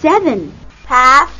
Seven. Pass.